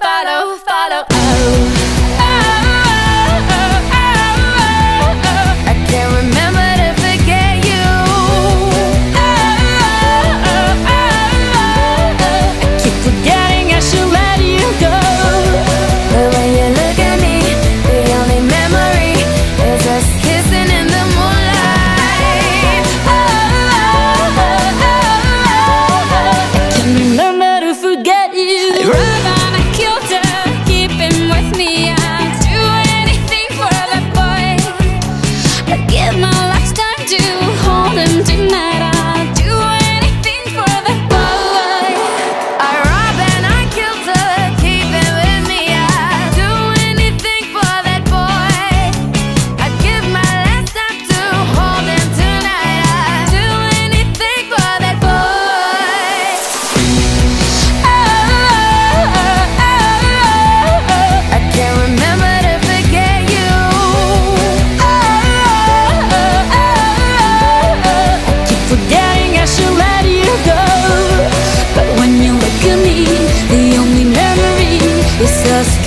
follow, follow, oh.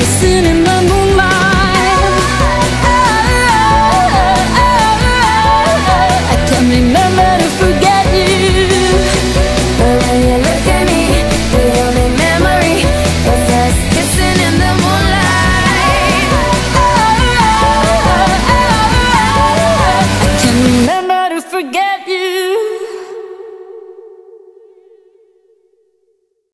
kissing him